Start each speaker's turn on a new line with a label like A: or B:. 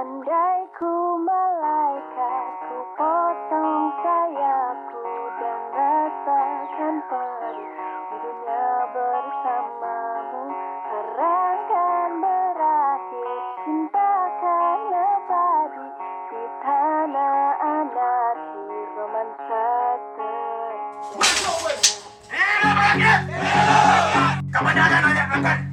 A: Andai ku malaikat, ku potong sayapku dan rasakan perih dunia bersamamu. terangkan berakhir, cintakan abadi di tanah anarki. Romansa
B: Kemenangan akan